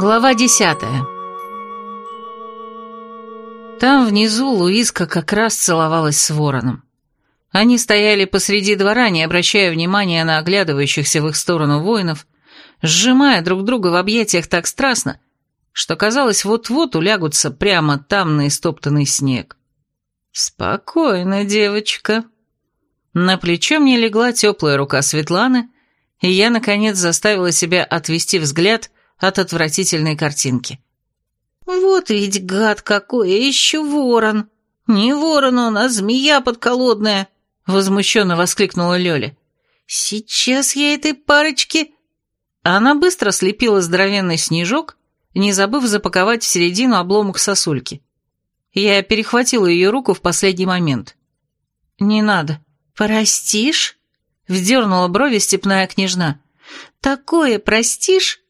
Глава десятая Там внизу Луизка как раз целовалась с вороном. Они стояли посреди двора, не обращая внимания на оглядывающихся в их сторону воинов, сжимая друг друга в объятиях так страстно, что казалось, вот-вот улягутся прямо там на истоптанный снег. «Спокойно, девочка». На плечо мне легла теплая рука Светланы, и я, наконец, заставила себя отвести взгляд от отвратительной картинки. «Вот ведь гад какой, а еще ворон! Не ворон он, а змея подколодная!» — возмущенно воскликнула Лёля. «Сейчас я этой парочке...» Она быстро слепила здоровенный снежок, не забыв запаковать в середину обломок сосульки. Я перехватила ее руку в последний момент. «Не надо. Простишь?» — вздернула брови степная княжна. «Такое простишь?»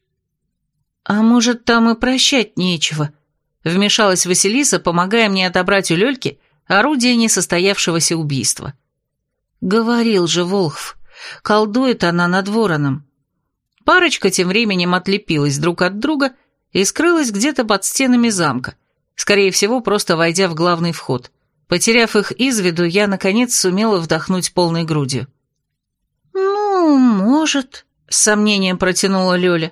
«А может, там и прощать нечего?» — вмешалась Василиса, помогая мне отобрать у Лёльки орудие несостоявшегося убийства. «Говорил же Волхв, колдует она над вороном». Парочка тем временем отлепилась друг от друга и скрылась где-то под стенами замка, скорее всего, просто войдя в главный вход. Потеряв их из виду, я, наконец, сумела вдохнуть полной грудью. «Ну, может», — с сомнением протянула Лёля.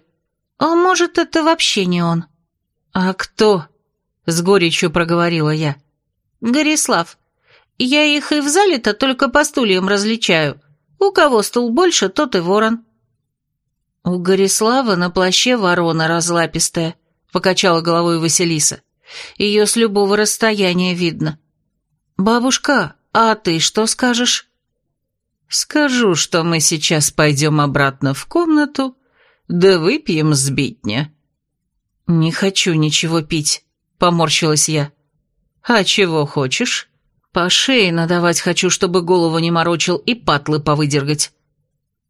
«А может, это вообще не он?» «А кто?» — с горечью проговорила я. «Горислав. Я их и в зале-то только по стульям различаю. У кого стул больше, тот и ворон». «У Горислава на плаще ворона разлапистая», — покачала головой Василиса. «Ее с любого расстояния видно». «Бабушка, а ты что скажешь?» «Скажу, что мы сейчас пойдем обратно в комнату да выпьем сбитня». «Не хочу ничего пить», — поморщилась я. «А чего хочешь?» «По шее надавать хочу, чтобы голову не морочил и патлы повыдергать».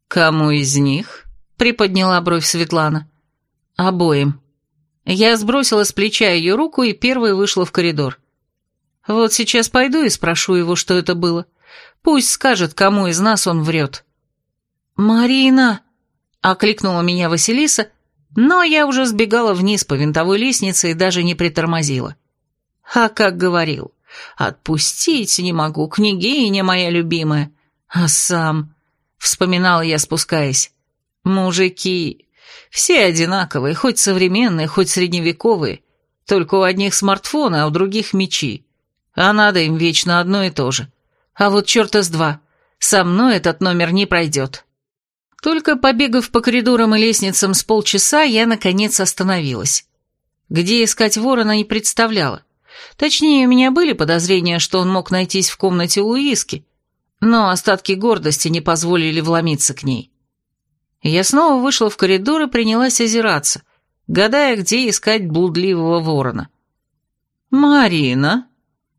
«Кому из них?» — приподняла бровь Светлана. «Обоим». Я сбросила с плеча ее руку и первой вышла в коридор. Вот сейчас пойду и спрошу его, что это было. Пусть скажет, кому из нас он врет. «Марина!» Окликнула меня Василиса, но я уже сбегала вниз по винтовой лестнице и даже не притормозила. А как говорил, отпустить не могу, княгиня моя любимая. А сам, вспоминала я, спускаясь, мужики, все одинаковые, хоть современные, хоть средневековые, только у одних смартфоны, а у других мечи. А надо им вечно одно и то же. А вот черта с два, со мной этот номер не пройдет. Только побегав по коридорам и лестницам с полчаса, я, наконец, остановилась. Где искать ворона не представляла. Точнее, у меня были подозрения, что он мог найтись в комнате Луиски, но остатки гордости не позволили вломиться к ней. Я снова вышла в коридор и принялась озираться, гадая, где искать блудливого ворона. «Марина!»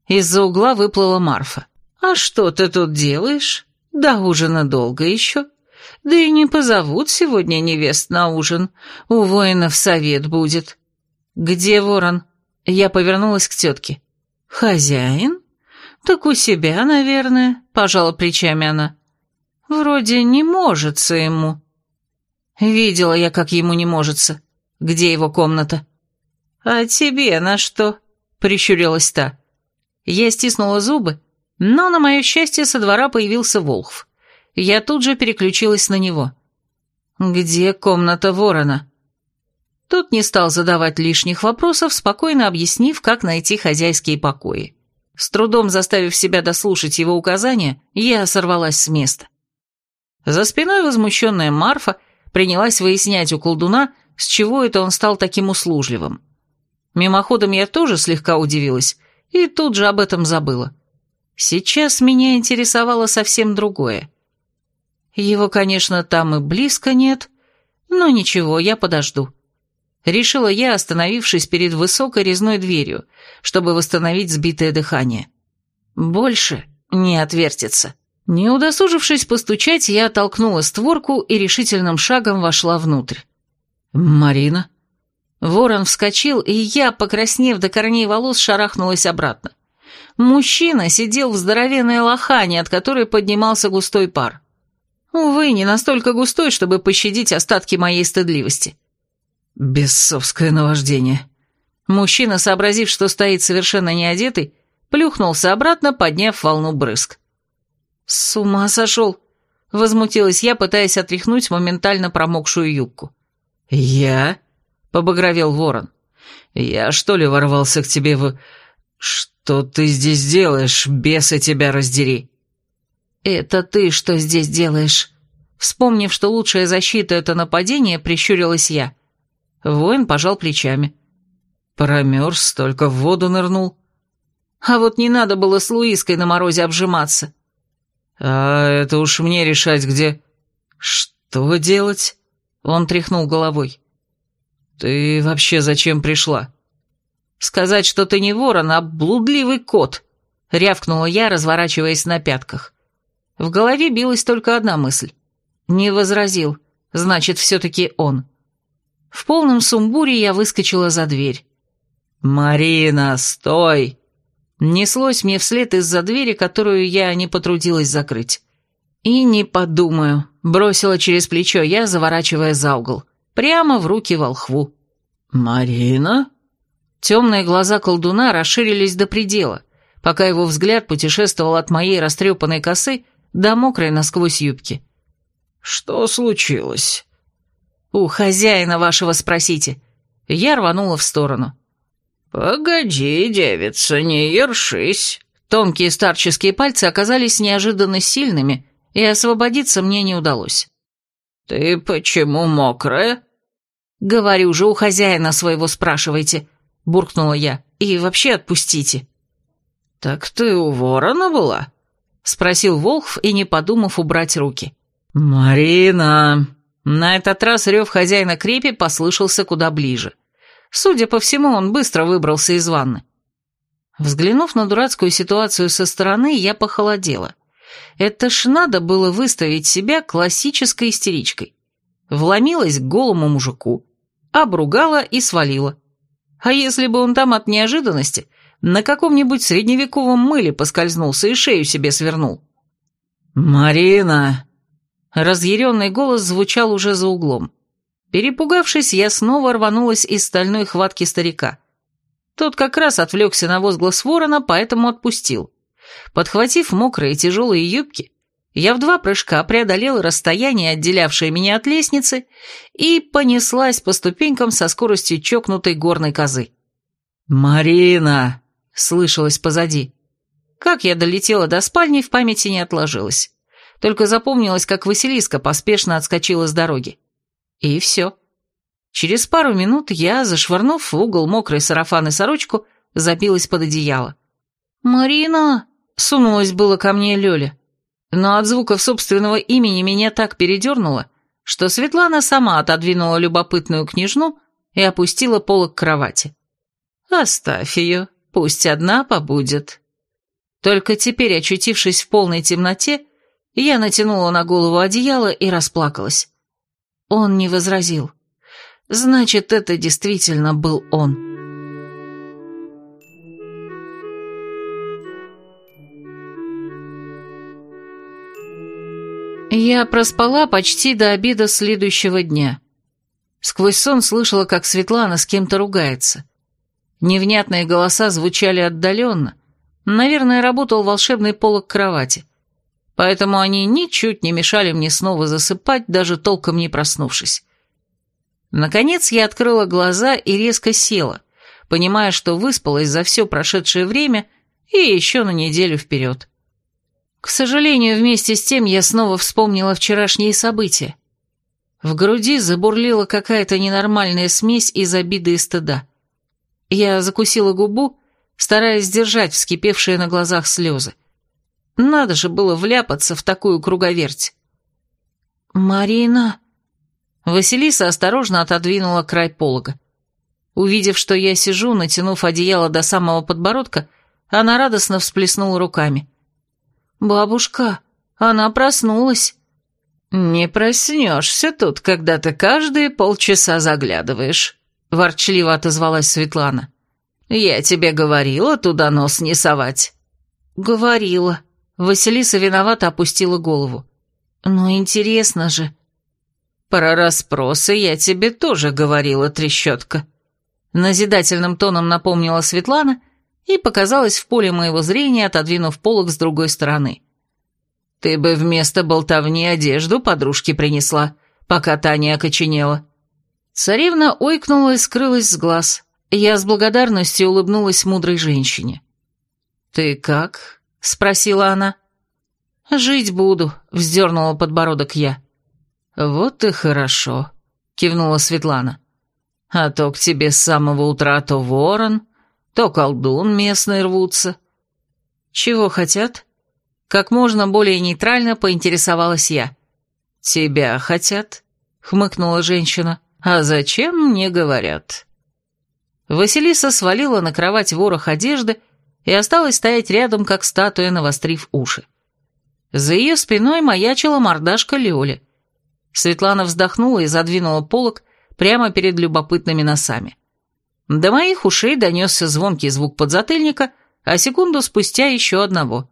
Из-за угла выплыла Марфа. «А что ты тут делаешь? До ужина долго еще?» Да и не позовут сегодня невест на ужин. У воинов совет будет. Где ворон? Я повернулась к тетке. Хозяин? Так у себя, наверное, пожала плечами она. Вроде не можется ему. Видела я, как ему не можется. Где его комната? А тебе на что? Прищурилась та. Я стиснула зубы, но, на мое счастье, со двора появился Волхв. Я тут же переключилась на него. «Где комната ворона?» Тот не стал задавать лишних вопросов, спокойно объяснив, как найти хозяйские покои. С трудом заставив себя дослушать его указания, я сорвалась с места. За спиной возмущенная Марфа принялась выяснять у колдуна, с чего это он стал таким услужливым. Мимоходом я тоже слегка удивилась и тут же об этом забыла. Сейчас меня интересовало совсем другое. Его, конечно, там и близко нет, но ничего, я подожду. Решила я, остановившись перед высокой резной дверью, чтобы восстановить сбитое дыхание. Больше не отвертится. Не удосужившись постучать, я оттолкнула створку и решительным шагом вошла внутрь. «Марина?» Ворон вскочил, и я, покраснев до корней волос, шарахнулась обратно. Мужчина сидел в здоровенной лохане, от которой поднимался густой пар. Увы, не настолько густой, чтобы пощадить остатки моей стыдливости. Бесовское наваждение. Мужчина, сообразив, что стоит совершенно не одетый, плюхнулся обратно, подняв волну брызг. «С ума сошел!» — возмутилась я, пытаясь отряхнуть моментально промокшую юбку. «Я?» — побагровел ворон. «Я что ли ворвался к тебе в... Что ты здесь делаешь, бесы тебя раздери?» «Это ты что здесь делаешь?» Вспомнив, что лучшая защита — это нападение, прищурилась я. Воин пожал плечами. Промерз, только в воду нырнул. А вот не надо было с Луиской на морозе обжиматься. А это уж мне решать, где... Что делать? Он тряхнул головой. Ты вообще зачем пришла? Сказать, что ты не ворон, а блудливый кот, рявкнула я, разворачиваясь на пятках. В голове билась только одна мысль. Не возразил, значит, все-таки он. В полном сумбуре я выскочила за дверь. «Марина, стой!» Неслось мне вслед из-за двери, которую я не потрудилась закрыть. И не подумаю, бросила через плечо я, заворачивая за угол. Прямо в руки волхву. «Марина?» Темные глаза колдуна расширились до предела, пока его взгляд путешествовал от моей растрепанной косы до мокрой насквозь юбки. «Что случилось?» «У хозяина вашего спросите». Я рванула в сторону. «Погоди, девица, не ершись». Тонкие старческие пальцы оказались неожиданно сильными, и освободиться мне не удалось. «Ты почему мокрая?» «Говорю же, у хозяина своего спрашивайте», — буркнула я. «И вообще отпустите». «Так ты у ворона была?» — спросил Волхв и, не подумав, убрать руки. «Марина!» На этот раз рев хозяина крепи послышался куда ближе. Судя по всему, он быстро выбрался из ванны. Взглянув на дурацкую ситуацию со стороны, я похолодела. Это ж надо было выставить себя классической истеричкой. Вломилась к голому мужику, обругала и свалила. А если бы он там от неожиданности на каком-нибудь средневековом мыле поскользнулся и шею себе свернул? «Марина!» Разъяренный голос звучал уже за углом. Перепугавшись, я снова рванулась из стальной хватки старика. Тот как раз отвлекся на возглас ворона, поэтому отпустил. Подхватив мокрые тяжелые юбки, я в два прыжка преодолела расстояние, отделявшее меня от лестницы, и понеслась по ступенькам со скоростью чокнутой горной козы. «Марина!» — слышалось позади. Как я долетела до спальни, в памяти не отложилось. Только запомнилось, как Василиска поспешно отскочила с дороги. И все. Через пару минут я, зашвырнув в угол мокрый сарафан и сорочку, забилась под одеяло. «Марина!» — сунулась было ко мне Лёля. Но от звуков собственного имени меня так передернуло, что Светлана сама отодвинула любопытную княжну и опустила полок кровати. «Оставь ее, пусть одна побудет». Только теперь, очутившись в полной темноте, я натянула на голову одеяло и расплакалась. Он не возразил. Значит, это действительно был он. Я проспала почти до обеда следующего дня. Сквозь сон слышала, как Светлана с кем-то ругается. Невнятные голоса звучали отдаленно. Наверное, работал волшебный полог кровати поэтому они ничуть не мешали мне снова засыпать, даже толком не проснувшись. Наконец я открыла глаза и резко села, понимая, что выспалась за все прошедшее время и еще на неделю вперед. К сожалению, вместе с тем я снова вспомнила вчерашние события. В груди забурлила какая-то ненормальная смесь из обиды и стыда. Я закусила губу, стараясь сдержать вскипевшие на глазах слезы. Надо же было вляпаться в такую круговерть. «Марина...» Василиса осторожно отодвинула край полога. Увидев, что я сижу, натянув одеяло до самого подбородка, она радостно всплеснула руками. «Бабушка, она проснулась». «Не проснешься тут, когда ты каждые полчаса заглядываешь», — ворчливо отозвалась Светлана. «Я тебе говорила туда нос не совать». «Говорила», Василиса виновато опустила голову. «Ну, интересно же». «Про расспросы я тебе тоже говорила, трещотка», — назидательным тоном напомнила Светлана и показалась в поле моего зрения, отодвинув полок с другой стороны. «Ты бы вместо болтовни одежду подружке принесла, пока та не окоченела». Царевна ойкнула и скрылась с глаз. Я с благодарностью улыбнулась мудрой женщине. «Ты как?» — спросила она. «Жить буду», — вздернула подбородок я. «Вот и хорошо», — кивнула Светлана. «А то к тебе с самого утра то ворон, то колдун местный рвутся». «Чего хотят?» Как можно более нейтрально поинтересовалась я. «Тебя хотят?» — хмыкнула женщина. «А зачем, не говорят». Василиса свалила на кровать ворох одежды и осталась стоять рядом, как статуя, навострив уши. За ее спиной маячила мордашка Лёли. Светлана вздохнула и задвинула полок прямо перед любопытными носами. До моих ушей донесся звонкий звук подзатыльника, а секунду спустя еще одного.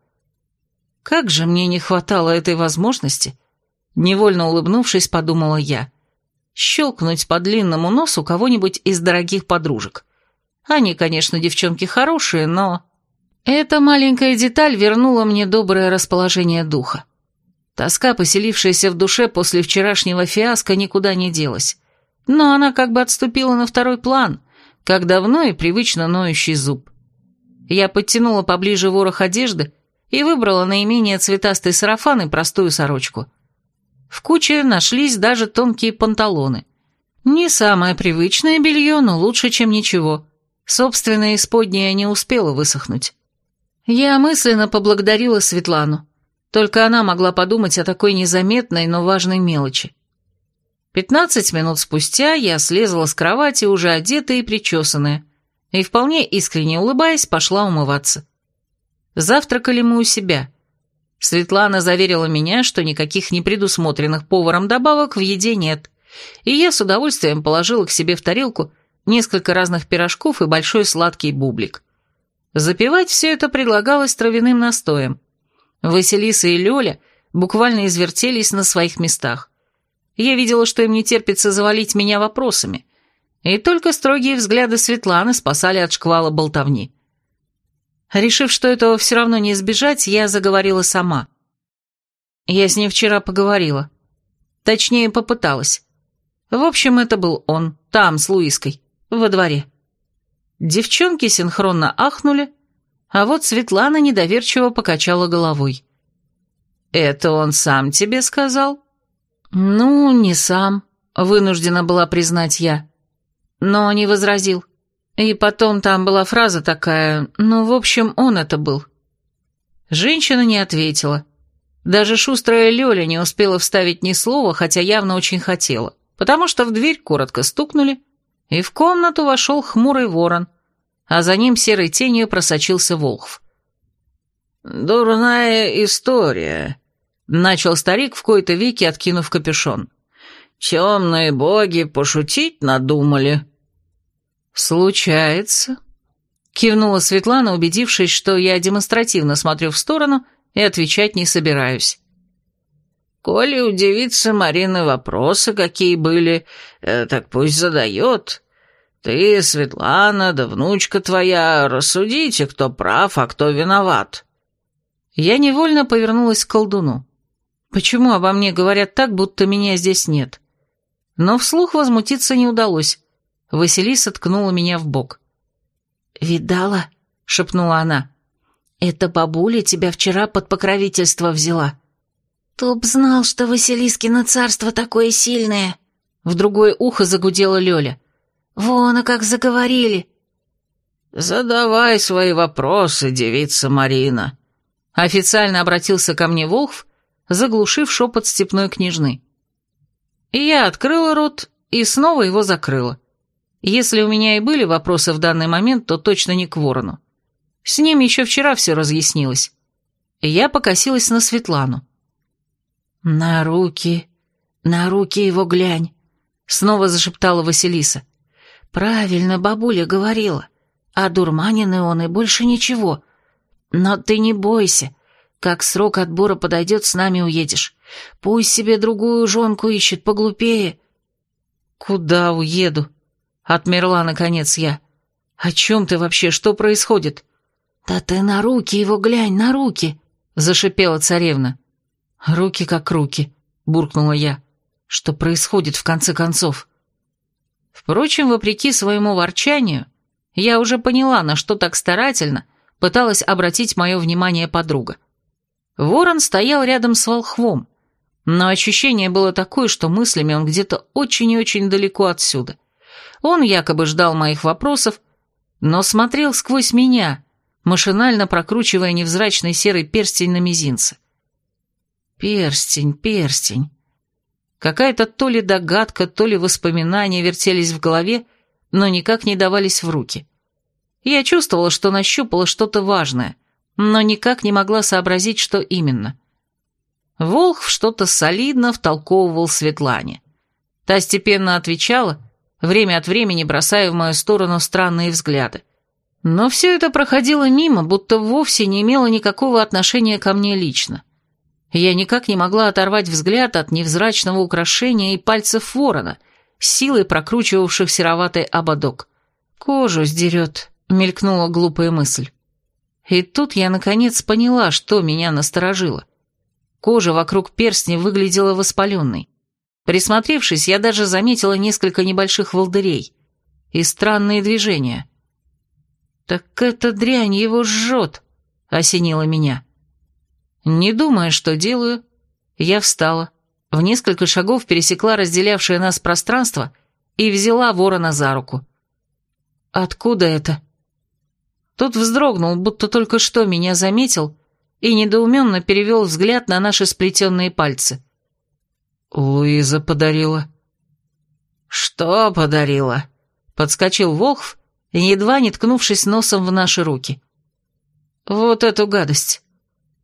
Как же мне не хватало этой возможности, невольно улыбнувшись, подумала я, щелкнуть по длинному носу кого-нибудь из дорогих подружек. Они, конечно, девчонки хорошие, но... Эта маленькая деталь вернула мне доброе расположение духа. Тоска, поселившаяся в душе после вчерашнего фиаско, никуда не делась. Но она как бы отступила на второй план, как давно и привычно ноющий зуб. Я подтянула поближе ворох одежды и выбрала наименее цветастый сарафан и простую сорочку. В куче нашлись даже тонкие панталоны. Не самое привычное белье, но лучше, чем ничего. Собственное исподнее не успела высохнуть. Я мысленно поблагодарила Светлану. Только она могла подумать о такой незаметной, но важной мелочи. Пятнадцать минут спустя я слезла с кровати, уже одетая и причесанная, и, вполне искренне улыбаясь, пошла умываться. Завтракали мы у себя. Светлана заверила меня, что никаких непредусмотренных поваром добавок в еде нет, и я с удовольствием положила к себе в тарелку несколько разных пирожков и большой сладкий бублик. Запивать все это предлагалось травяным настоем. Василиса и Лёля буквально извертелись на своих местах. Я видела, что им не терпится завалить меня вопросами, и только строгие взгляды Светланы спасали от шквала болтовни. Решив, что этого все равно не избежать, я заговорила сама. Я с ней вчера поговорила. Точнее, попыталась. В общем, это был он, там, с Луиской, во дворе. Девчонки синхронно ахнули, а вот Светлана недоверчиво покачала головой. «Это он сам тебе сказал?» «Ну, не сам», — вынуждена была признать я. Но не возразил. И потом там была фраза такая, ну, в общем, он это был. Женщина не ответила. Даже шустрая Лёля не успела вставить ни слова, хотя явно очень хотела, потому что в дверь коротко стукнули, и в комнату вошел хмурый ворон — а за ним серой тенью просочился Волхв. «Дурная история», — начал старик в кои-то веки, откинув капюшон. «Темные боги пошутить надумали». «Случается», — кивнула Светлана, убедившись, что я демонстративно смотрю в сторону и отвечать не собираюсь. «Коли у девицы Марины вопросы какие были, э, так пусть задает. Ты, Светлана, да внучка твоя, рассудите, кто прав, а кто виноват». Я невольно повернулась к колдуну. Почему обо мне говорят так, будто меня здесь нет? Но вслух возмутиться не удалось. Василиса ткнула меня в бок. «Видала?» — шепнула она. «Эта бабуля тебя вчера под покровительство взяла». «Топ знал, что Василискино царство такое сильное!» В другое ухо загудела Лёля. Вон, а как заговорили!» «Задавай свои вопросы, девица Марина!» Официально обратился ко мне Волхв, заглушив шепот степной княжны. И я открыла рот и снова его закрыла. Если у меня и были вопросы в данный момент, то точно не к ворону. С ним еще вчера все разъяснилось. Я покосилась на Светлану. «На руки, на руки его глянь», — снова зашептала Василиса. «Правильно бабуля говорила. А дурманин он и больше ничего. Но ты не бойся. Как срок отбора подойдет, с нами уедешь. Пусть себе другую жонку ищет, поглупее». «Куда уеду?» — отмерла, наконец, я. «О чем ты вообще? Что происходит?» «Да ты на руки его глянь, на руки!» — зашипела царевна. «Руки как руки», — буркнула я. «Что происходит в конце концов?» Впрочем, вопреки своему ворчанию, я уже поняла, на что так старательно пыталась обратить мое внимание подруга. Ворон стоял рядом с волхвом, но ощущение было такое, что мыслями он где-то очень и очень далеко отсюда. Он якобы ждал моих вопросов, но смотрел сквозь меня, машинально прокручивая невзрачный серый перстень на мизинце. Перстень, перстень. Какая-то то ли догадка, то ли воспоминания вертелись в голове, но никак не давались в руки. Я чувствовала, что нащупала что-то важное, но никак не могла сообразить, что именно. Волх что-то солидно втолковывал Светлане. Та степенно отвечала, время от времени бросая в мою сторону странные взгляды. Но все это проходило мимо, будто вовсе не имело никакого отношения ко мне лично. Я никак не могла оторвать взгляд от невзрачного украшения и пальцев ворона, силой прокручивавших сероватый ободок. «Кожу сдерет», — мелькнула глупая мысль. И тут я наконец поняла, что меня насторожило. Кожа вокруг перстня выглядела воспаленной. Присмотревшись, я даже заметила несколько небольших волдырей и странные движения. «Так эта дрянь его жжет», — осенило меня. Не думая, что делаю, я встала, в несколько шагов пересекла разделявшее нас пространство и взяла ворона за руку. «Откуда это?» Тот вздрогнул, будто только что меня заметил, и недоуменно перевел взгляд на наши сплетенные пальцы. «Луиза подарила». «Что подарила?» — подскочил Волхв, едва не ткнувшись носом в наши руки. «Вот эту гадость».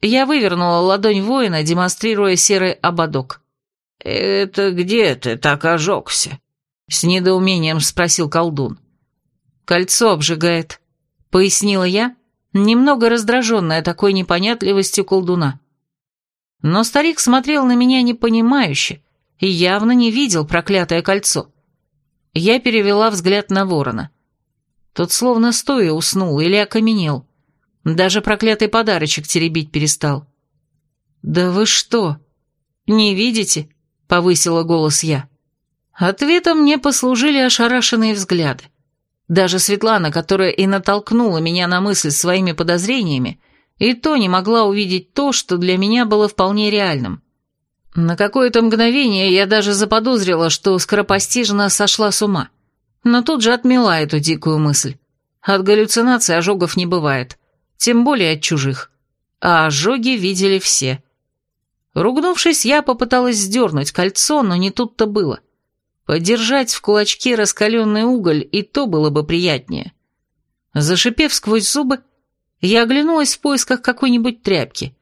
Я вывернула ладонь воина, демонстрируя серый ободок. «Это где ты так ожегся?» — с недоумением спросил колдун. «Кольцо обжигает», — пояснила я, немного раздраженная такой непонятливостью колдуна. Но старик смотрел на меня непонимающе и явно не видел проклятое кольцо. Я перевела взгляд на ворона. Тот словно стоя уснул или окаменел. Даже проклятый подарочек теребить перестал. «Да вы что? Не видите?» — повысила голос я. Ответом мне послужили ошарашенные взгляды. Даже Светлана, которая и натолкнула меня на мысль своими подозрениями, и то не могла увидеть то, что для меня было вполне реальным. На какое-то мгновение я даже заподозрила, что скоропостижно сошла с ума но тут же отмела эту дикую мысль. От галлюцинаций ожогов не бывает, тем более от чужих. А ожоги видели все. Ругнувшись, я попыталась сдернуть кольцо, но не тут-то было. Подержать в кулачке раскаленный уголь и то было бы приятнее. Зашипев сквозь зубы, я оглянулась в поисках какой-нибудь тряпки.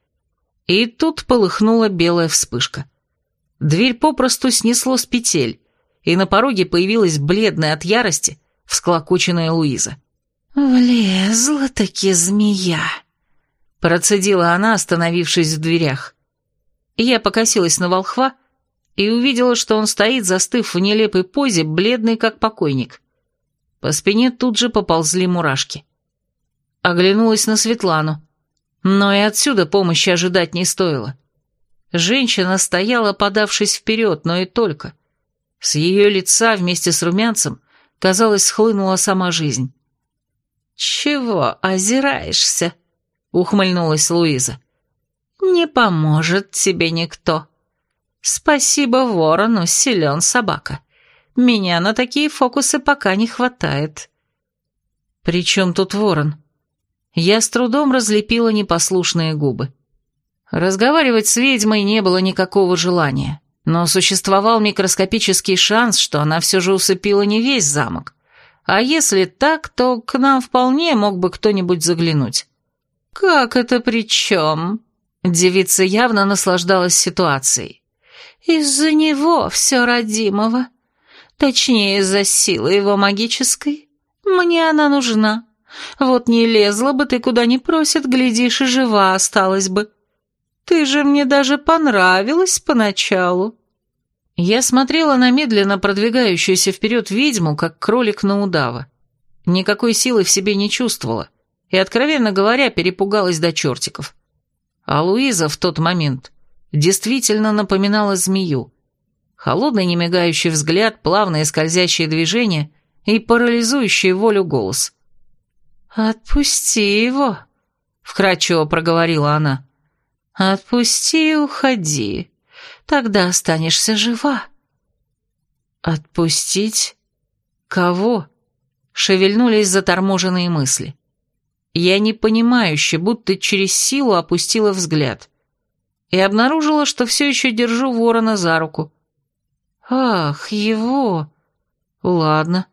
И тут полыхнула белая вспышка. Дверь попросту снесло с петель, и на пороге появилась бледная от ярости всклокоченная Луиза. «Влезла-таки змея», — процедила она, остановившись в дверях. Я покосилась на волхва и увидела, что он стоит, застыв в нелепой позе, бледный как покойник. По спине тут же поползли мурашки. Оглянулась на Светлану, но и отсюда помощи ожидать не стоило. Женщина стояла, подавшись вперед, но и только — с ее лица вместе с румянцем, казалось, схлынула сама жизнь. «Чего озираешься?» — ухмыльнулась Луиза. «Не поможет тебе никто. Спасибо ворону, силен собака. Меня на такие фокусы пока не хватает». «При чем тут ворон?» Я с трудом разлепила непослушные губы. Разговаривать с ведьмой не было никакого желания. Но существовал микроскопический шанс, что она все же усыпила не весь замок. А если так, то к нам вполне мог бы кто-нибудь заглянуть. «Как это при чем?» Девица явно наслаждалась ситуацией. «Из-за него все родимого. Точнее, из-за силы его магической. Мне она нужна. Вот не лезла бы ты куда не просят, глядишь, и жива осталась бы». Ты же мне даже понравилась поначалу». Я смотрела на медленно продвигающуюся вперед ведьму, как кролик на удава. Никакой силы в себе не чувствовала, и, откровенно говоря, перепугалась до чертиков. А Луиза в тот момент действительно напоминала змею. Холодный немигающий взгляд, плавные скользящие движения и парализующий волю голос. «Отпусти его», — вкратчиво проговорила она. «Отпусти и уходи. Тогда останешься жива». «Отпустить? Кого?» — шевельнулись заторможенные мысли. Я непонимающе, будто через силу опустила взгляд. И обнаружила, что все еще держу ворона за руку. «Ах, его! Ладно,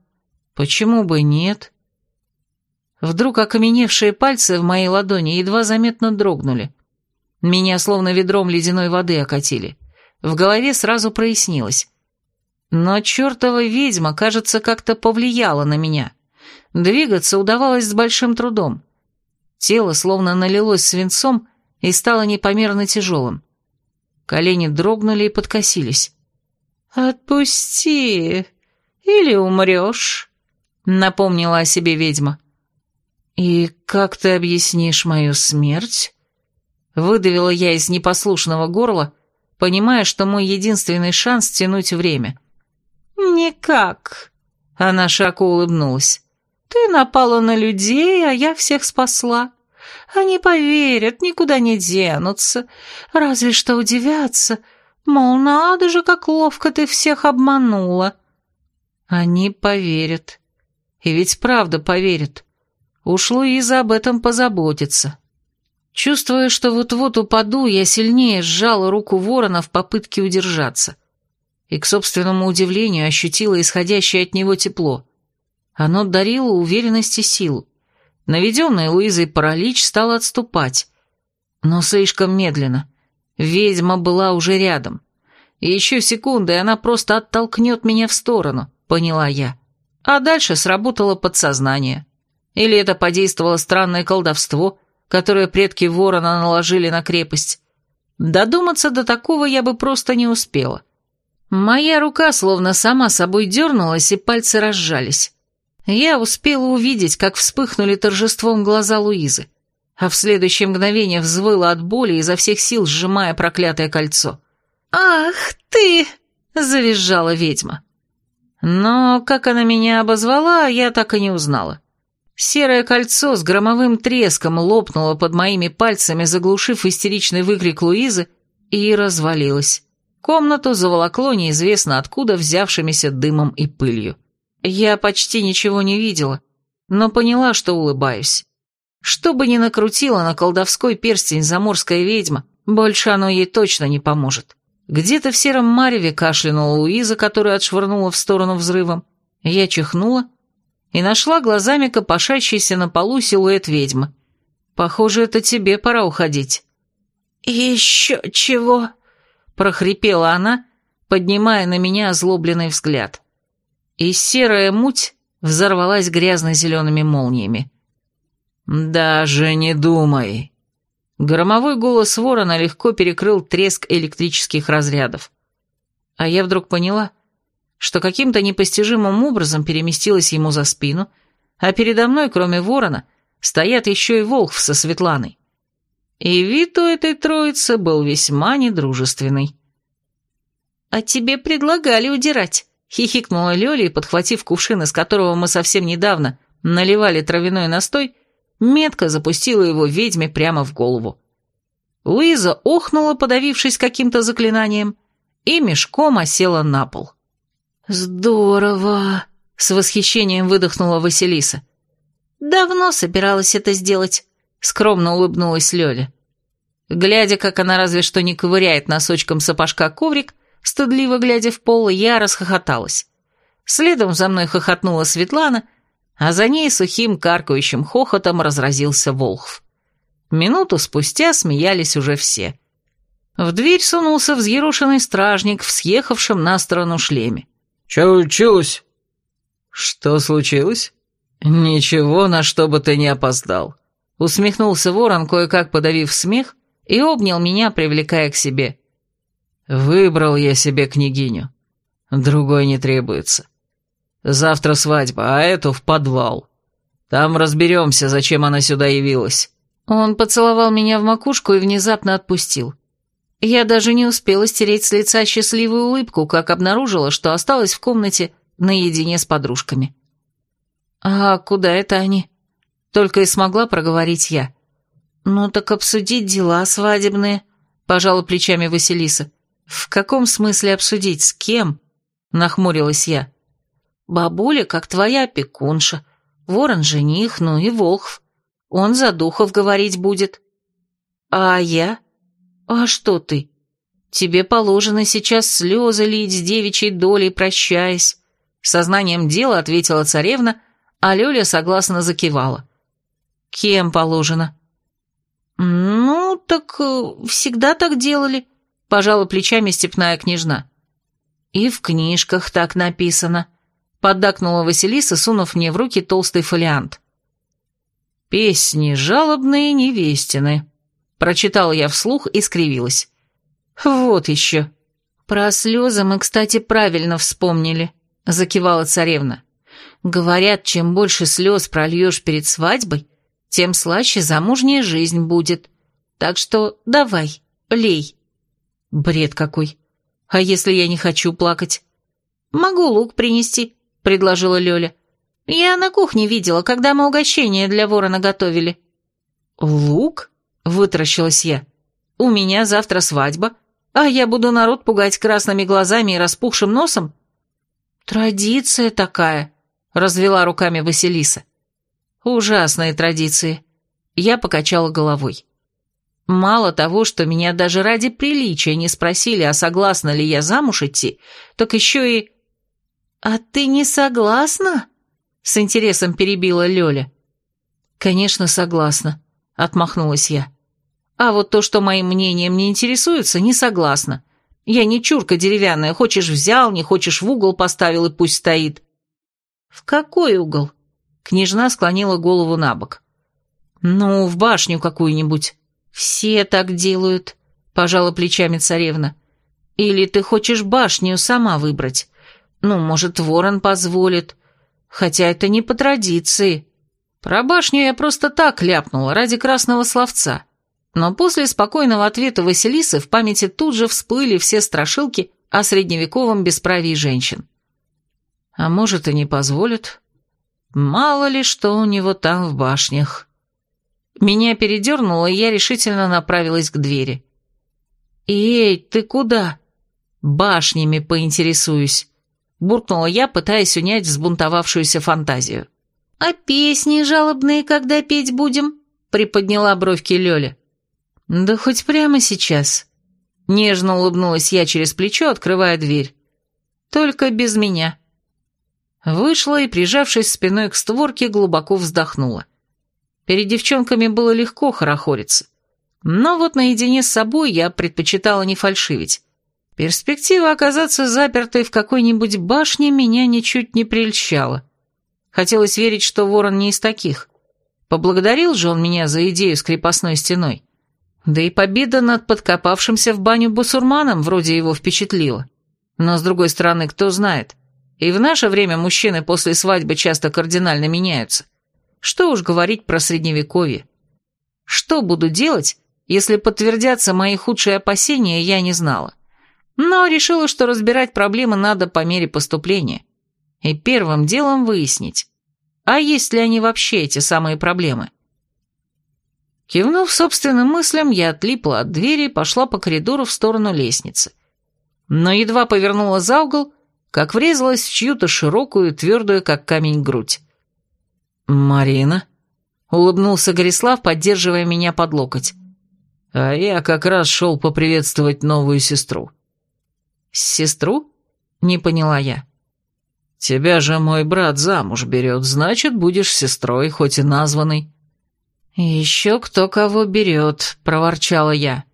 почему бы нет?» Вдруг окаменевшие пальцы в моей ладони едва заметно дрогнули. Меня словно ведром ледяной воды окатили. В голове сразу прояснилось. Но чертова ведьма, кажется, как-то повлияла на меня. Двигаться удавалось с большим трудом. Тело словно налилось свинцом и стало непомерно тяжелым. Колени дрогнули и подкосились. «Отпусти, или умрешь», — напомнила о себе ведьма. «И как ты объяснишь мою смерть?» Выдавила я из непослушного горла, понимая, что мой единственный шанс тянуть время. «Никак», — она широко улыбнулась. «Ты напала на людей, а я всех спасла. Они поверят, никуда не денутся, разве что удивятся, мол, надо же, как ловко ты всех обманула». «Они поверят. И ведь правда поверят. Уж Луиза об этом позаботится. Чувствуя, что вот-вот упаду, я сильнее сжала руку ворона в попытке удержаться. И, к собственному удивлению, ощутила исходящее от него тепло. Оно дарило уверенность и силу. Наведенный Луизой паралич стал отступать. Но слишком медленно. Ведьма была уже рядом. И еще секунды, и она просто оттолкнет меня в сторону, поняла я. А дальше сработало подсознание. Или это подействовало странное колдовство, которое предки ворона наложили на крепость. Додуматься до такого я бы просто не успела. Моя рука словно сама собой дернулась, и пальцы разжались. Я успела увидеть, как вспыхнули торжеством глаза Луизы, а в следующее мгновение взвыла от боли, изо всех сил сжимая проклятое кольцо. «Ах ты!» — завизжала ведьма. Но как она меня обозвала, я так и не узнала. Серое кольцо с громовым треском лопнуло под моими пальцами, заглушив истеричный выкрик Луизы, и развалилось. Комнату заволокло неизвестно откуда взявшимися дымом и пылью. Я почти ничего не видела, но поняла, что улыбаюсь. Что бы ни накрутила на колдовской перстень заморская ведьма, больше оно ей точно не поможет. Где-то в сером мареве кашлянула Луиза, которая отшвырнула в сторону взрывом. Я чихнула и нашла глазами копошащийся на полу силуэт ведьмы. Похоже, это тебе пора уходить. «Еще чего?» — прохрипела она, поднимая на меня озлобленный взгляд. И серая муть взорвалась грязно-зелеными молниями. «Даже не думай!» Громовой голос ворона легко перекрыл треск электрических разрядов. А я вдруг поняла, что каким-то непостижимым образом переместилась ему за спину, а передо мной, кроме ворона, стоят еще и Волхв со Светланой. И вид у этой троицы был весьма недружественный. «А тебе предлагали удирать», — хихикнула Лёля и, подхватив кувшин, из которого мы совсем недавно наливали травяной настой, метко запустила его ведьме прямо в голову. Луиза охнула, подавившись каким-то заклинанием, и мешком осела на пол. «Здорово!» — с восхищением выдохнула Василиса. «Давно собиралась это сделать», — скромно улыбнулась Лёля. Глядя, как она разве что не ковыряет носочком сапожка коврик, стыдливо глядя в пол, я расхохоталась. Следом за мной хохотнула Светлана, а за ней сухим каркающим хохотом разразился Волхв. Минуту спустя смеялись уже все. В дверь сунулся взъерошенный стражник в съехавшем на сторону шлеме. «Чё случилось?» «Что случилось?» «Ничего, на что бы ты не опоздал», — усмехнулся ворон, кое-как подавив смех, и обнял меня, привлекая к себе. «Выбрал я себе княгиню. Другой не требуется. Завтра свадьба, а эту в подвал. Там разберемся, зачем она сюда явилась». Он поцеловал меня в макушку и внезапно отпустил. Я даже не успела стереть с лица счастливую улыбку, как обнаружила, что осталась в комнате наедине с подружками. «А куда это они?» Только и смогла проговорить я. «Ну так обсудить дела свадебные», — пожала плечами Василиса. «В каком смысле обсудить? С кем?» — нахмурилась я. «Бабуля, как твоя опекунша, ворон жених, ну и волхв. Он за духов говорить будет». «А я?» «А что ты? Тебе положено сейчас слезы лить с девичьей долей, прощаясь». Сознанием дела ответила царевна, а Лёля согласно закивала. «Кем положено?» «Ну, так э, всегда так делали», — пожала плечами степная княжна. «И в книжках так написано», — поддакнула Василиса, сунув мне в руки толстый фолиант. «Песни жалобные невестины», Прочитала я вслух и скривилась. «Вот еще». «Про слезы мы, кстати, правильно вспомнили», — закивала царевна. «Говорят, чем больше слез прольешь перед свадьбой, тем слаще замужняя жизнь будет. Так что давай, лей». «Бред какой. А если я не хочу плакать?» «Могу лук принести», — предложила Лёля. «Я на кухне видела, когда мы угощение для ворона готовили». «Лук?» Вытаращилась я. «У меня завтра свадьба, а я буду народ пугать красными глазами и распухшим носом?» «Традиция такая», — развела руками Василиса. «Ужасные традиции». Я покачала головой. Мало того, что меня даже ради приличия не спросили, а согласна ли я замуж идти, так еще и... «А ты не согласна?» — с интересом перебила Лёля. «Конечно, согласна», — отмахнулась я. А вот то, что моим мнением не интересуется, не согласна. Я не чурка деревянная, хочешь взял, не хочешь в угол поставил и пусть стоит. В какой угол? Княжна склонила голову на бок. Ну, в башню какую-нибудь. Все так делают, пожала плечами царевна. Или ты хочешь башню сама выбрать? Ну, может, ворон позволит. Хотя это не по традиции. Про башню я просто так ляпнула, ради красного словца. Но после спокойного ответа Василисы в памяти тут же всплыли все страшилки о средневековом бесправии женщин. А может, и не позволят. Мало ли, что у него там в башнях. Меня передернуло, и я решительно направилась к двери. «Эй, ты куда?» «Башнями поинтересуюсь», — буркнула я, пытаясь унять взбунтовавшуюся фантазию. «А песни жалобные когда петь будем?» — приподняла бровки Лёля. «Да хоть прямо сейчас». Нежно улыбнулась я через плечо, открывая дверь. «Только без меня». Вышла и, прижавшись спиной к створке, глубоко вздохнула. Перед девчонками было легко хорохориться. Но вот наедине с собой я предпочитала не фальшивить. Перспектива оказаться запертой в какой-нибудь башне меня ничуть не прельщала. Хотелось верить, что ворон не из таких. Поблагодарил же он меня за идею с крепостной стеной. Да и победа над подкопавшимся в баню бусурманом вроде его впечатлила. Но, с другой стороны, кто знает. И в наше время мужчины после свадьбы часто кардинально меняются. Что уж говорить про средневековье. Что буду делать, если подтвердятся мои худшие опасения, я не знала. Но решила, что разбирать проблемы надо по мере поступления. И первым делом выяснить, а есть ли они вообще эти самые проблемы. Кивнув собственным мыслям, я отлипла от двери и пошла по коридору в сторону лестницы. Но едва повернула за угол, как врезалась в чью-то широкую, твердую, как камень, грудь. «Марина?» — улыбнулся Горислав, поддерживая меня под локоть. «А я как раз шел поприветствовать новую сестру». «Сестру?» — не поняла я. «Тебя же мой брат замуж берет, значит, будешь сестрой, хоть и названной». «Еще кто кого берет», — проворчала я.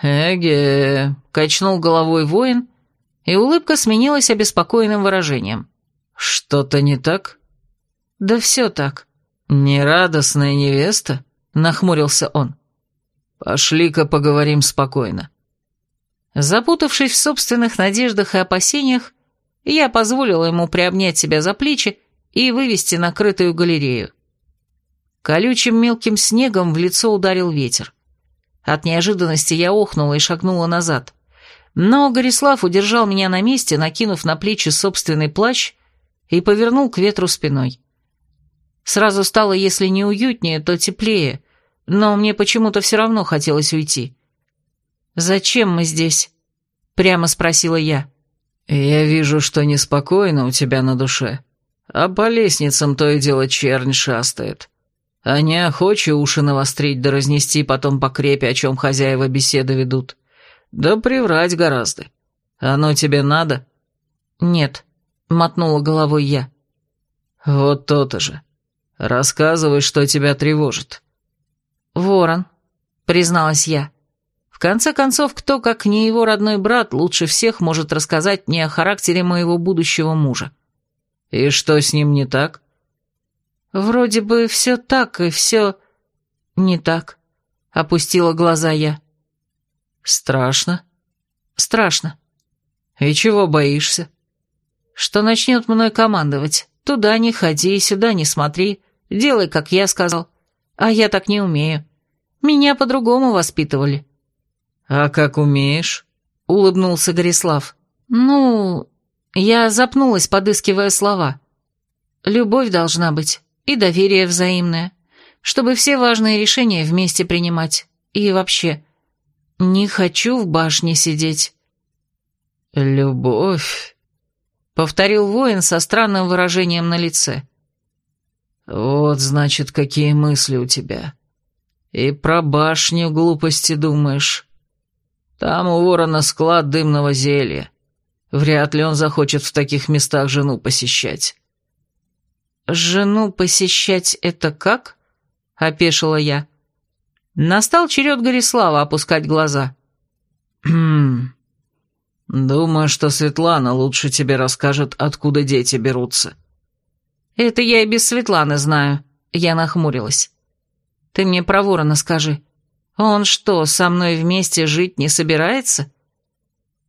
«Эге», — качнул головой воин, и улыбка сменилась обеспокоенным выражением. «Что-то не так?» «Да все так». «Нерадостная невеста?» — нахмурился он. Пошли-ка поговорим спокойно. Запутавшись в собственных надеждах и опасениях, я позволила ему приобнять себя за плечи и вывести на крытую галерею. Колючим мелким снегом в лицо ударил ветер. От неожиданности я охнула и шагнула назад. Но Горислав удержал меня на месте, накинув на плечи собственный плащ и повернул к ветру спиной. Сразу стало, если не уютнее, то теплее, но мне почему-то все равно хотелось уйти. «Зачем мы здесь?» — прямо спросила я. «Я вижу, что неспокойно у тебя на душе, а по лестницам то и дело чернь шастает. А не уши навострить да разнести потом по крепе, о чем хозяева беседы ведут. Да приврать гораздо. Оно тебе надо?» «Нет», — мотнула головой я. «Вот то-то же. Рассказывай, что тебя тревожит». «Ворон», — призналась я. «В конце концов, кто, как не его родной брат, лучше всех может рассказать мне о характере моего будущего мужа?» «И что с ним не так?» «Вроде бы все так и все не так», — опустила глаза я. «Страшно?» «Страшно». «И чего боишься?» «Что начнет мной командовать. Туда не ходи, сюда не смотри, делай, как я сказал. А я так не умею. Меня по-другому воспитывали». «А как умеешь?» — улыбнулся Горислав. «Ну...» Я запнулась, подыскивая слова. «Любовь должна быть и доверие взаимное, чтобы все важные решения вместе принимать. И вообще, не хочу в башне сидеть». «Любовь», — повторил воин со странным выражением на лице. «Вот, значит, какие мысли у тебя. И про башню глупости думаешь. Там у ворона склад дымного зелья. Вряд ли он захочет в таких местах жену посещать». «Жену посещать это как?» — опешила я. Настал черед Горислава опускать глаза. «Хм... Думаю, что Светлана лучше тебе расскажет, откуда дети берутся». «Это я и без Светланы знаю», — я нахмурилась. «Ты мне про ворона скажи. Он что, со мной вместе жить не собирается?»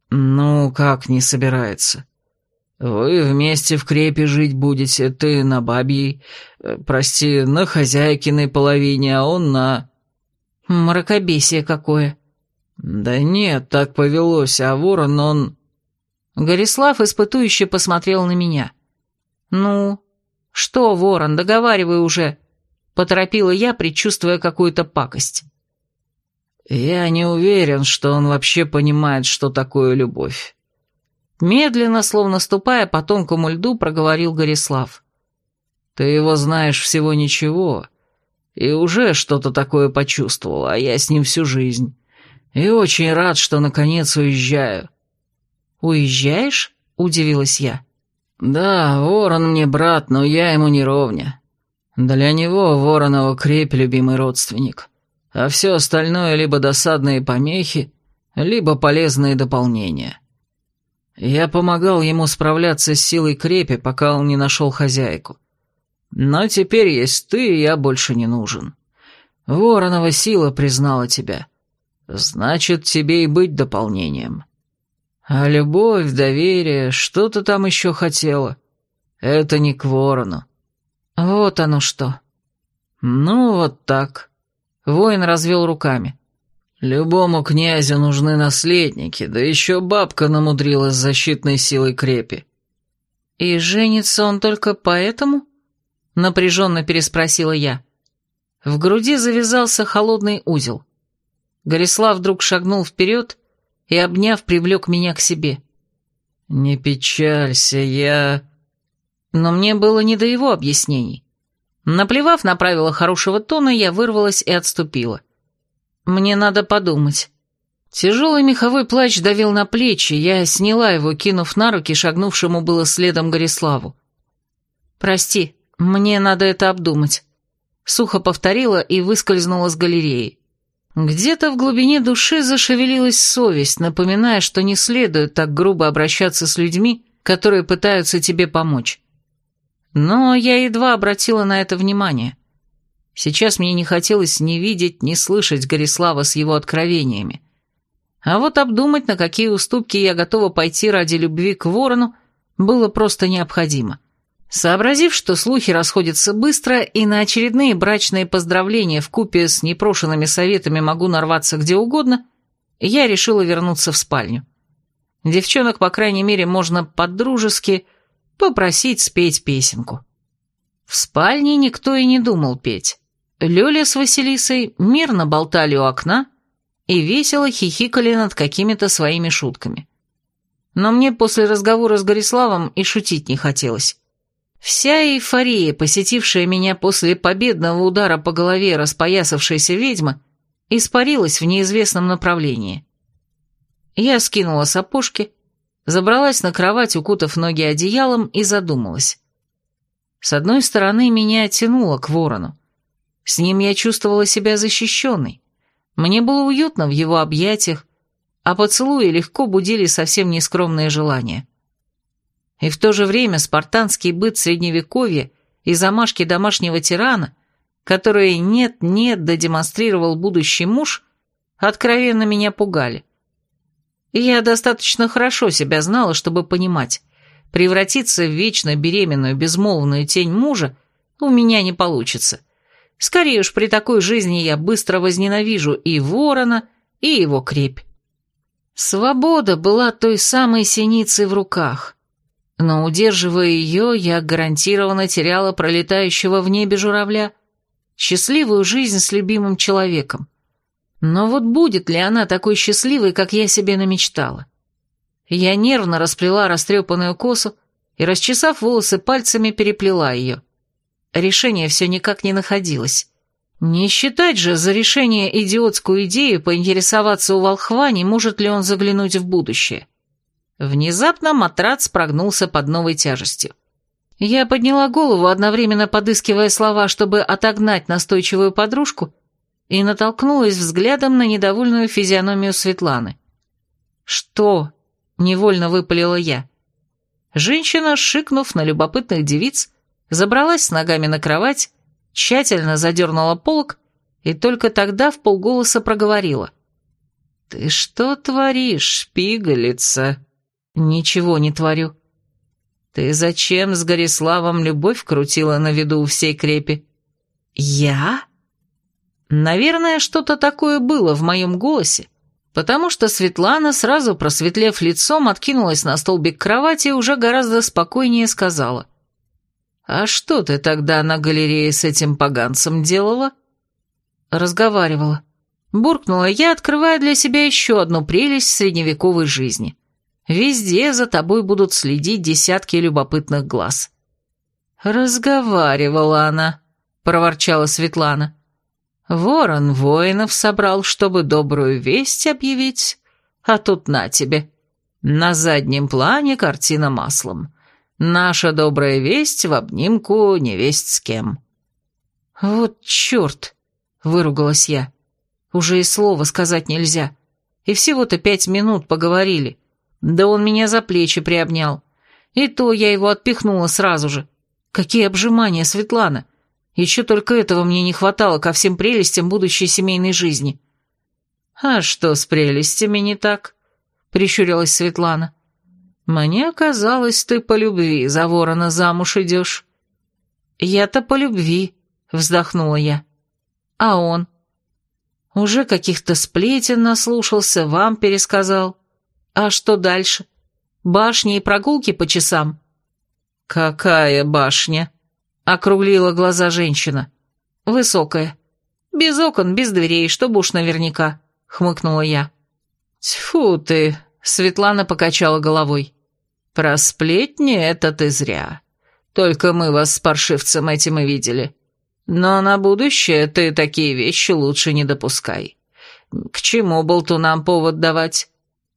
«Ну, как не собирается? Вы вместе в крепе жить будете, ты на бабьей, э, прости, на хозяйкиной половине, а он на...» «Мракобесие какое!» «Да нет, так повелось, а ворон он...» Горислав испытующе посмотрел на меня. «Ну, что, ворон, договаривай уже!» Поторопила я, предчувствуя какую-то пакость. «Я не уверен, что он вообще понимает, что такое любовь». Медленно, словно ступая по тонкому льду, проговорил Горислав. «Ты его знаешь всего ничего, и уже что-то такое почувствовал, а я с ним всю жизнь. И очень рад, что наконец уезжаю». «Уезжаешь?» — удивилась я. «Да, Ворон мне брат, но я ему не ровня. Для него Воронова крепь любимый родственник, а все остальное либо досадные помехи, либо полезные дополнения. Я помогал ему справляться с силой крепи, пока он не нашел хозяйку. Но теперь есть ты, и я больше не нужен. Воронова сила признала тебя. Значит, тебе и быть дополнением. А любовь, доверие, что ты там еще хотела? Это не к ворону. Вот оно что. Ну, вот так. Воин развел руками. Любому князю нужны наследники, да еще бабка намудрилась защитной силой крепи. И женится он только поэтому? Напряженно переспросила я. В груди завязался холодный узел. Горислав вдруг шагнул вперед и, обняв, привлек меня к себе. «Не печалься, я...» Но мне было не до его объяснений. Наплевав на правила хорошего тона, я вырвалась и отступила. Мне надо подумать. Тяжелый меховой плащ давил на плечи, я сняла его, кинув на руки шагнувшему было следом Гориславу. «Прости, мне надо это обдумать», — сухо повторила и выскользнула с галереи. Где-то в глубине души зашевелилась совесть, напоминая, что не следует так грубо обращаться с людьми, которые пытаются тебе помочь. Но я едва обратила на это внимание. Сейчас мне не хотелось ни видеть, ни слышать Горислава с его откровениями. А вот обдумать, на какие уступки я готова пойти ради любви к ворону, было просто необходимо. Сообразив, что слухи расходятся быстро, и на очередные брачные поздравления в купе с непрошенными советами могу нарваться где угодно, я решила вернуться в спальню. Девчонок, по крайней мере, можно по-дружески попросить спеть песенку. В спальне никто и не думал петь. Лёля с Василисой мирно болтали у окна и весело хихикали над какими-то своими шутками. Но мне после разговора с Гориславом и шутить не хотелось. Вся эйфория, посетившая меня после победного удара по голове распоясавшейся ведьмы, испарилась в неизвестном направлении. Я скинула сапожки, забралась на кровать, укутав ноги одеялом, и задумалась. С одной стороны, меня тянуло к ворону. С ним я чувствовала себя защищенной. Мне было уютно в его объятиях, а поцелуи легко будили совсем нескромные желания. И в то же время спартанский быт средневековья и замашки домашнего тирана, которые нет-нет додемонстрировал будущий муж, откровенно меня пугали. Я достаточно хорошо себя знала, чтобы понимать, превратиться в вечно беременную безмолвную тень мужа у меня не получится. Скорее уж, при такой жизни я быстро возненавижу и ворона, и его крепь. Свобода была той самой синицей в руках, но, удерживая ее, я гарантированно теряла пролетающего в небе журавля, счастливую жизнь с любимым человеком. Но вот будет ли она такой счастливой, как я себе намечтала? Я нервно расплела растрепанную косу и, расчесав волосы пальцами, переплела ее. Решение все никак не находилось. Не считать же за решение идиотскую идею поинтересоваться у волхва, не может ли он заглянуть в будущее. Внезапно матрац прогнулся под новой тяжестью. Я подняла голову, одновременно подыскивая слова, чтобы отогнать настойчивую подружку, и натолкнулась взглядом на недовольную физиономию Светланы. «Что?» — невольно выпалила я. Женщина, шикнув на любопытных девиц, забралась с ногами на кровать, тщательно задернула полок и только тогда в полголоса проговорила. «Ты что творишь, шпигалица?» «Ничего не творю». «Ты зачем с Гориславом любовь крутила на виду у всей крепи?» «Я?» Наверное, что-то такое было в моем голосе, потому что Светлана, сразу просветлев лицом, откинулась на столбик кровати и уже гораздо спокойнее сказала. «А что ты тогда на галерее с этим поганцем делала?» Разговаривала. Буркнула я, открывая для себя еще одну прелесть средневековой жизни. Везде за тобой будут следить десятки любопытных глаз. «Разговаривала она», — проворчала Светлана. Ворон воинов собрал, чтобы добрую весть объявить, а тут на тебе. На заднем плане картина маслом. Наша добрая весть в обнимку невесть с кем. Вот черт, выругалась я. Уже и слова сказать нельзя. И всего-то пять минут поговорили. Да он меня за плечи приобнял. И то я его отпихнула сразу же. Какие обжимания, Светлана. Еще только этого мне не хватало ко всем прелестям будущей семейной жизни. «А что с прелестями не так?» — прищурилась Светлана. «Мне казалось, ты по любви за ворона замуж идешь». «Я-то по любви», — вздохнула я. «А он?» «Уже каких-то сплетен наслушался, вам пересказал. А что дальше? Башни и прогулки по часам?» «Какая башня?» Округлила глаза женщина. Высокая. Без окон, без дверей, чтобы уж наверняка, хмыкнула я. Тьфу ты, Светлана покачала головой. Про сплетни это ты зря. Только мы вас с паршивцем этим и видели. Но на будущее ты такие вещи лучше не допускай. К чему болтунам повод давать?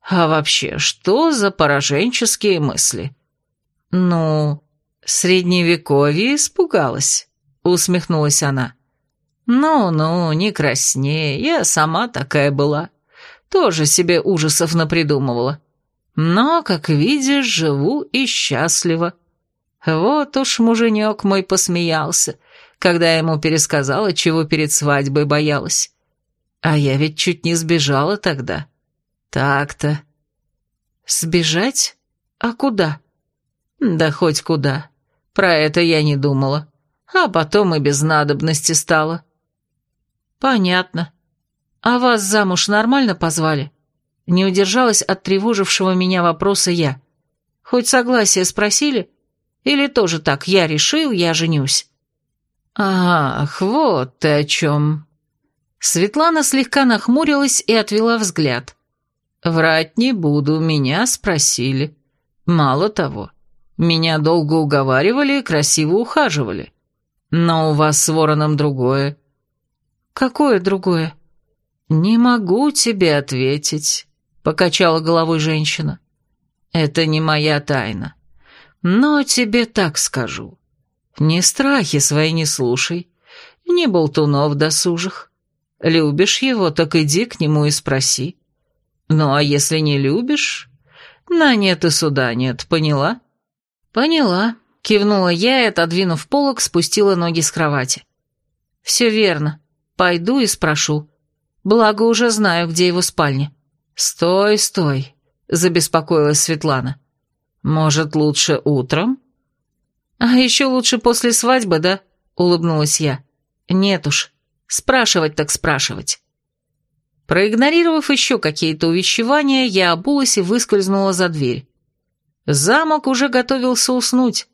А вообще, что за пораженческие мысли? Ну, «Средневековье испугалась», — усмехнулась она. «Ну-ну, не краснее, я сама такая была. Тоже себе ужасов напридумывала. Но, как видишь, живу и счастлива. Вот уж муженек мой посмеялся, когда ему пересказала, чего перед свадьбой боялась. А я ведь чуть не сбежала тогда. Так-то. Сбежать? А куда? Да хоть куда. Про это я не думала. А потом и без надобности стало. Понятно. А вас замуж нормально позвали? Не удержалась от тревожившего меня вопроса я. Хоть согласие спросили? Или тоже так, я решил, я женюсь? Ах, вот ты о чем. Светлана слегка нахмурилась и отвела взгляд. Врать не буду, меня спросили. Мало того, меня долго уговаривали и красиво ухаживали. Но у вас с вороном другое. Какое другое? Не могу тебе ответить, покачала головой женщина. Это не моя тайна. Но тебе так скажу. Ни страхи свои не слушай, ни болтунов досужих. Любишь его, так иди к нему и спроси. Ну, а если не любишь, на нет и суда нет, поняла? Поняла, кивнула я и, отодвинув полок, спустила ноги с кровати. Все верно, пойду и спрошу. Благо уже знаю, где его спальня. Стой, стой, забеспокоилась Светлана. Может, лучше утром? А еще лучше после свадьбы, да? Улыбнулась я. Нет уж, спрашивать так спрашивать. Проигнорировав еще какие-то увещевания, я обулась и выскользнула за дверь. Замок уже готовился уснуть.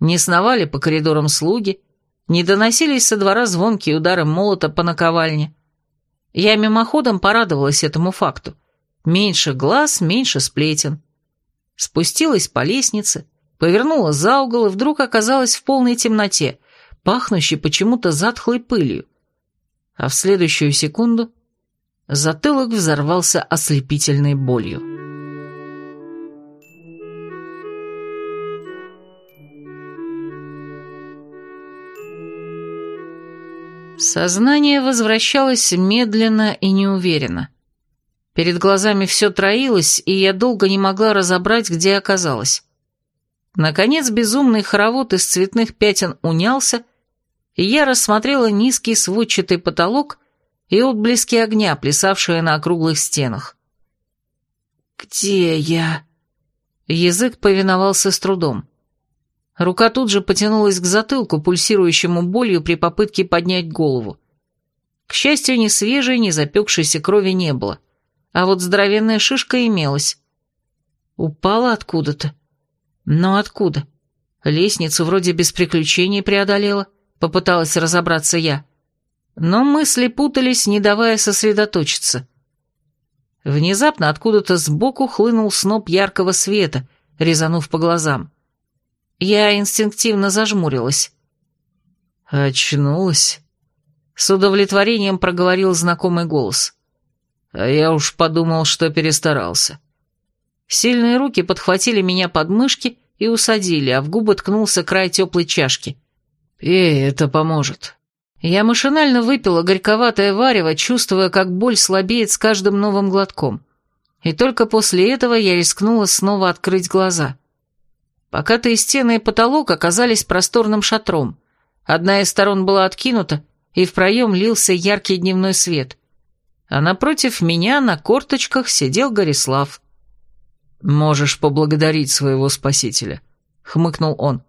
Не сновали по коридорам слуги, не доносились со двора звонкие удары молота по наковальне. Я мимоходом порадовалась этому факту. Меньше глаз, меньше сплетен. Спустилась по лестнице, повернула за угол и вдруг оказалась в полной темноте, пахнущей почему-то затхлой пылью. А в следующую секунду затылок взорвался ослепительной болью. Сознание возвращалось медленно и неуверенно. Перед глазами все троилось, и я долго не могла разобрать, где оказалась. Наконец безумный хоровод из цветных пятен унялся, и я рассмотрела низкий сводчатый потолок и отблески огня, плясавшие на округлых стенах. «Где я?» Язык повиновался с трудом. Рука тут же потянулась к затылку, пульсирующему болью при попытке поднять голову. К счастью, ни свежей, ни запекшейся крови не было, а вот здоровенная шишка имелась. Упала откуда-то. Но откуда? Лестницу вроде без приключений преодолела, попыталась разобраться я. Но мысли путались, не давая сосредоточиться. Внезапно откуда-то сбоку хлынул сноп яркого света, резанув по глазам. Я инстинктивно зажмурилась. «Очнулась?» С удовлетворением проговорил знакомый голос. А я уж подумал, что перестарался. Сильные руки подхватили меня под мышки и усадили, а в губы ткнулся край теплой чашки. «Пей, это поможет». Я машинально выпила горьковатое варево, чувствуя, как боль слабеет с каждым новым глотком. И только после этого я рискнула снова открыть глаза. Покатые стены и потолок оказались просторным шатром. Одна из сторон была откинута, и в проем лился яркий дневной свет. А напротив меня на корточках сидел Горислав. «Можешь поблагодарить своего спасителя», — хмыкнул он.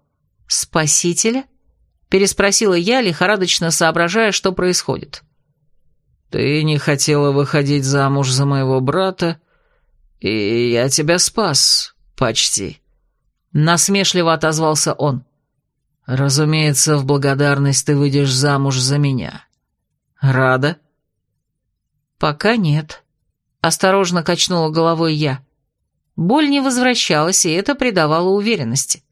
«Спасителя?» — переспросила я, лихорадочно соображая, что происходит. «Ты не хотела выходить замуж за моего брата, и я тебя спас, почти». Насмешливо отозвался он. «Разумеется, в благодарность ты выйдешь замуж за меня. Рада?» «Пока нет», — осторожно качнула головой я. Боль не возвращалась, и это придавало уверенности.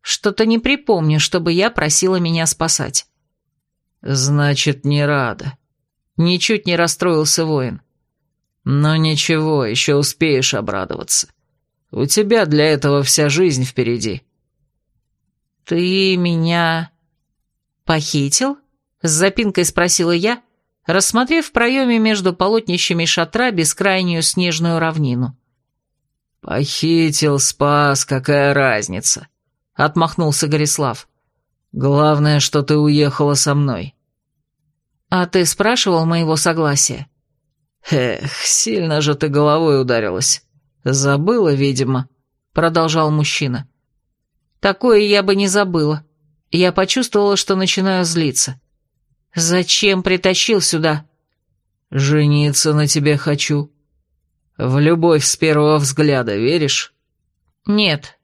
Что-то не припомню, чтобы я просила меня спасать. «Значит, не рада». Ничуть не расстроился воин. «Но ничего, еще успеешь обрадоваться. У тебя для этого вся жизнь впереди». «Ты меня похитил?» — с запинкой спросила я, рассмотрев в проеме между полотнищами шатра бескрайнюю снежную равнину. «Похитил, спас, какая разница?» — отмахнулся Горислав. «Главное, что ты уехала со мной». «А ты спрашивал моего согласия?» «Эх, сильно же ты головой ударилась. Забыла, видимо», — продолжал мужчина. «Такое я бы не забыла. Я почувствовала, что начинаю злиться. Зачем притащил сюда?» «Жениться на тебе хочу. В любовь с первого взгляда веришь?» «Нет».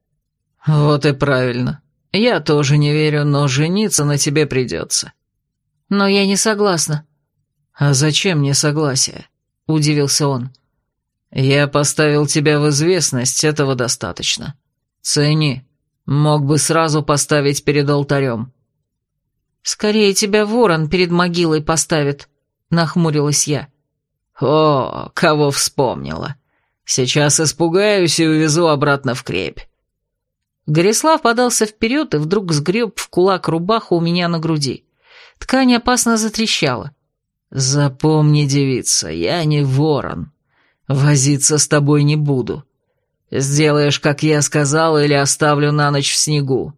«Вот и правильно. Я тоже не верю, но жениться на тебе придется». «Но я не согласна». «А зачем мне согласие?» — удивился он. «Я поставил тебя в известность, этого достаточно. Цени. Мог бы сразу поставить перед алтарем». «Скорее тебя ворон перед могилой поставит», — нахмурилась я. «О, кого вспомнила. Сейчас испугаюсь и увезу обратно в крепь». Горислав подался вперед и вдруг сгреб в кулак рубаху у меня на груди. Ткань опасно затрещала. «Запомни, девица, я не ворон. Возиться с тобой не буду. Сделаешь, как я сказал, или оставлю на ночь в снегу.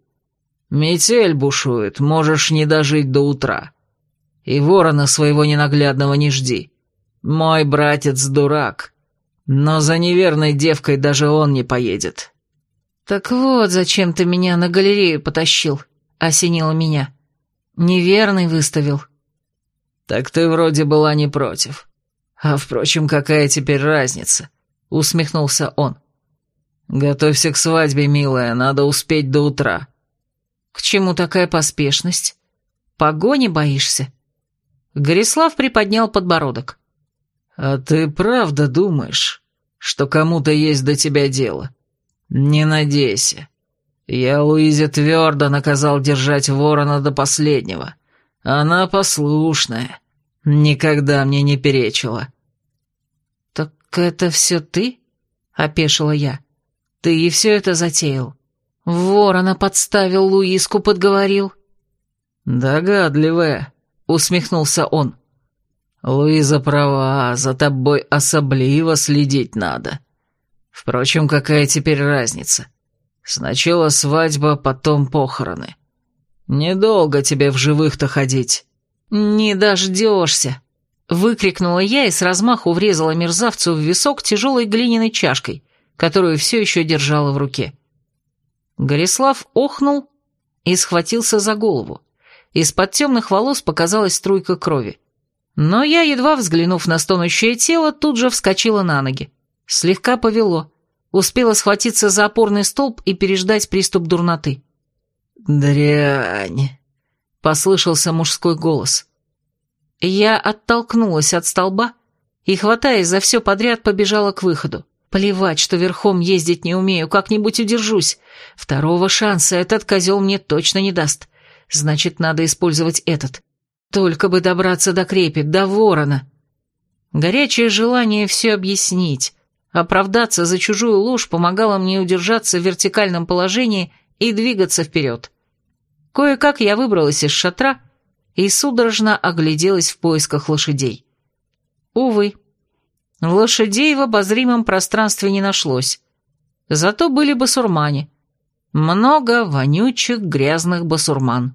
Метель бушует, можешь не дожить до утра. И ворона своего ненаглядного не жди. Мой братец дурак, но за неверной девкой даже он не поедет». «Так вот, зачем ты меня на галерею потащил?» — осенило меня. «Неверный выставил». «Так ты вроде была не против. А, впрочем, какая теперь разница?» — усмехнулся он. «Готовься к свадьбе, милая, надо успеть до утра». «К чему такая поспешность? Погони боишься?» Горислав приподнял подбородок. «А ты правда думаешь, что кому-то есть до тебя дело? Не надейся. Я Луизе твердо наказал держать ворона до последнего». Она послушная, никогда мне не перечила». «Так это все ты?» — опешила я. «Ты и все это затеял? Ворона подставил, Луиску подговорил?» «Догадливая», — усмехнулся он. «Луиза права, за тобой особливо следить надо. Впрочем, какая теперь разница? Сначала свадьба, потом похороны. «Недолго тебе в живых-то ходить». «Не дождешься!» — выкрикнула я и с размаху врезала мерзавцу в висок тяжелой глиняной чашкой, которую все еще держала в руке. Горислав охнул и схватился за голову. Из-под темных волос показалась струйка крови. Но я, едва взглянув на стонущее тело, тут же вскочила на ноги. Слегка повело. Успела схватиться за опорный столб и переждать приступ дурноты. «Дрянь!» — послышался мужской голос. Я оттолкнулась от столба и, хватаясь за все подряд, побежала к выходу. Плевать, что верхом ездить не умею, как-нибудь удержусь. Второго шанса этот козел мне точно не даст. Значит, надо использовать этот. Только бы добраться до крепи, до ворона. Горячее желание все объяснить, оправдаться за чужую ложь помогало мне удержаться в вертикальном положении и двигаться вперед. Кое-как я выбралась из шатра и судорожно огляделась в поисках лошадей. Увы, лошадей в обозримом пространстве не нашлось. Зато были басурмане. Много вонючих грязных басурман.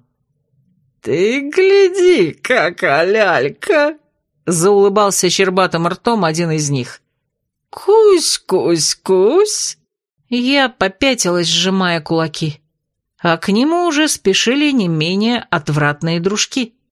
«Ты гляди, какая лялька!» — заулыбался щербатым ртом один из них. «Кусь-кусь-кусь!» Я попятилась, сжимая кулаки. А к нему уже спешили не менее отвратные дружки.